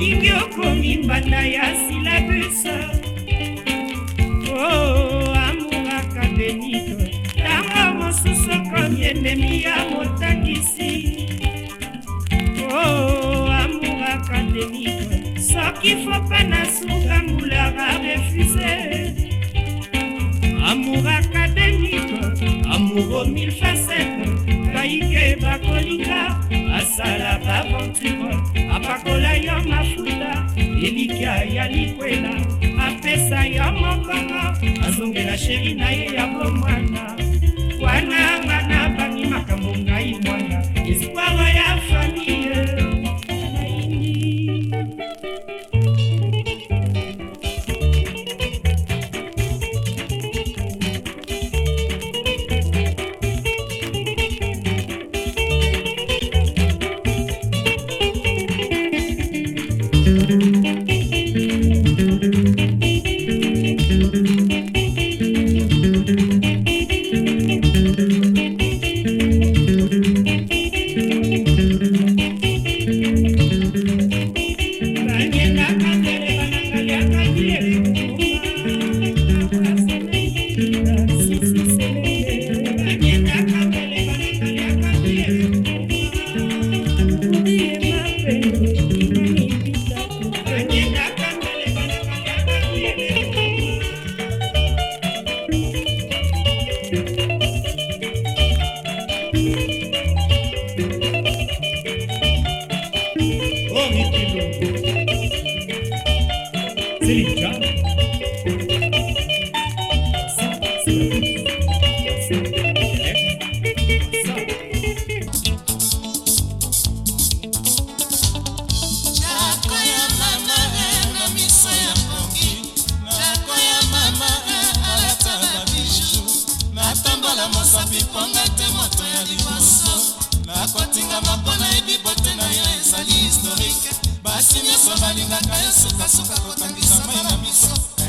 olingi okomi mbanda ya silabusa o oh, amungaka benito ntango mosusu okomi endemi ya motangisi o oh, amungaka benito soki fopa na suka mbulaka refuse amuraka benito amuro mille facettes epai bakolinga asala baventure apakola yo mafuta elikya ya likwela apesa yo mokongo azongela sheri na ye ya bomwana wana ngana kristo nakotingama mpo nayebi bote na yo ezali historike basi nyonso balingaka yo sukasuka kotangisa mai na biso